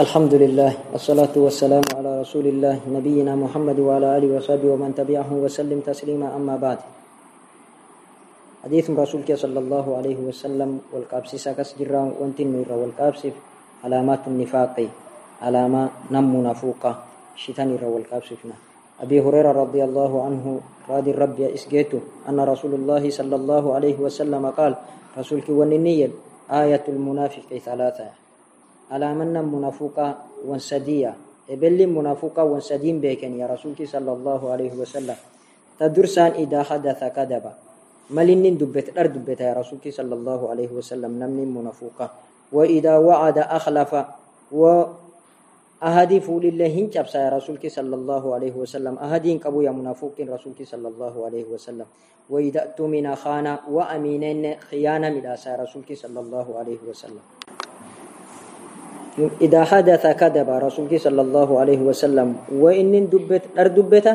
الحمد لله الصلاة والسلام على رسول الله نبينا محمد وعلى آله وصحبه ومن تبعه وسلم تسليما أما بعد. حديث رسولك صلى الله عليه وسلم والقابس ساكس جرا وانت النور والقابس علامات النفاق علامة نم نفوقة شتان والقابس فينا. أبي هريرة رضي الله عنه راد الرب إسجيته أن رسول الله صلى الله عليه وسلم قال رسولك وننية آية المنافق ثلاثة. على من منافقة وانسدية. إبل منافقة وانسدين بيكن يا رسولك صلى الله عليه وسلم. تدرسان إذا حدث كذب. ملين دبت الأرض دبت يا رسولك صلى الله عليه وسلم نمن منافقة. وإذا وعد أخلف و أهدي فول الله هنجب يا رسولك صلى الله عليه وسلم. أهدي كبو يا منافق رسولك صلى الله عليه وسلم. وإذا أتمنى خانا وأمينين خيانة من رسولك صلى الله عليه وسلم. إذا حدث كذب رسولك صلى الله عليه وسلم وإن دبت أردبت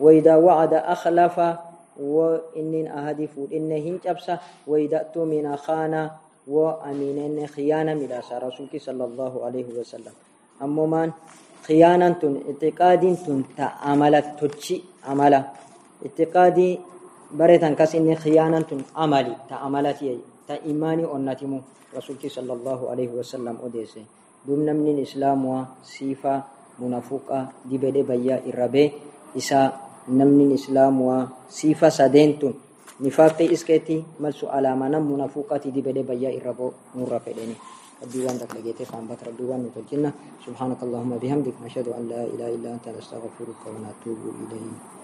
وإذا وعد أخلف وإن أهدف إن هنجبس وإذا أتمنى خانا وأمينين خيانة من رسولك صلى الله عليه وسلم. أما من تن اعتقاد تن تعملت تجي عملا. اعتقادي بريتان كاس إن خيانة تن تعملت يي تا إيماني أنتمو رسولك صلى الله عليه وسلم أديسي دوم نمنين إسلام وصفة منافقة دي بدي بيا إرابي إسا نمنين إسلام وصفة سدينتون نفاقي إسكتي ملسو على ما نم منافقة دي بدي بيا إرابو نور فديني الديوان ذاك لقيته فان بطر الديوان نتجنة سبحانك اللهم بحمدك نشهد أن لا إله إلا أنت نستغفرك ونتوب إليك